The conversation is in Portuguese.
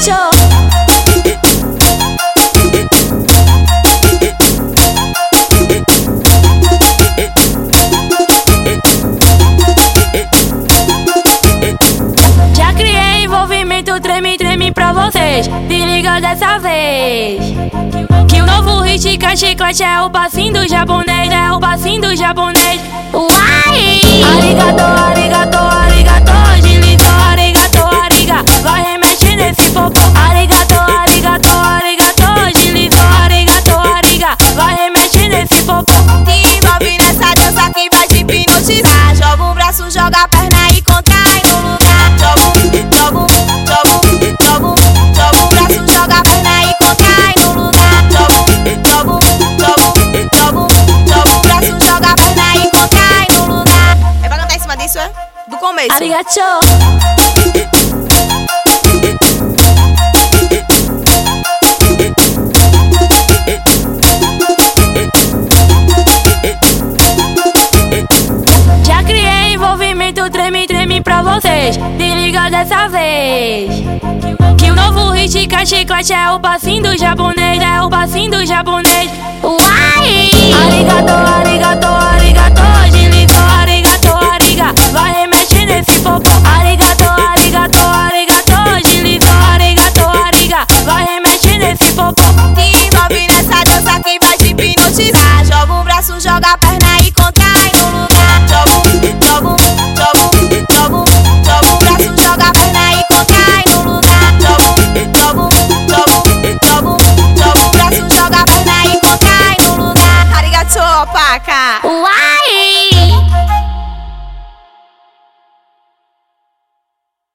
macho. Já criei envolvimento treme treme pra vocês. Se liga dessa vez. Que o novo hit cacheclate é o passinho do japonês, é o passinho do japonês. Joga o braço, joga a perna e contrai no lugar. Joga joga joga joga o braço, joga a perna e contrai no lugar. Joga joga joga joga o braço, joga a perna e contrai no lugar. É pra cantar em cima disso, é? Do começo. Arigato. Vocês. Se liga dessa vez. Que o novo hit que é o passinho do japonês, é o passinho do japonês. Uai! Arigato, arigato, arigato, deslizou, arigato, ariga. Vai remexe nesse popô. Joga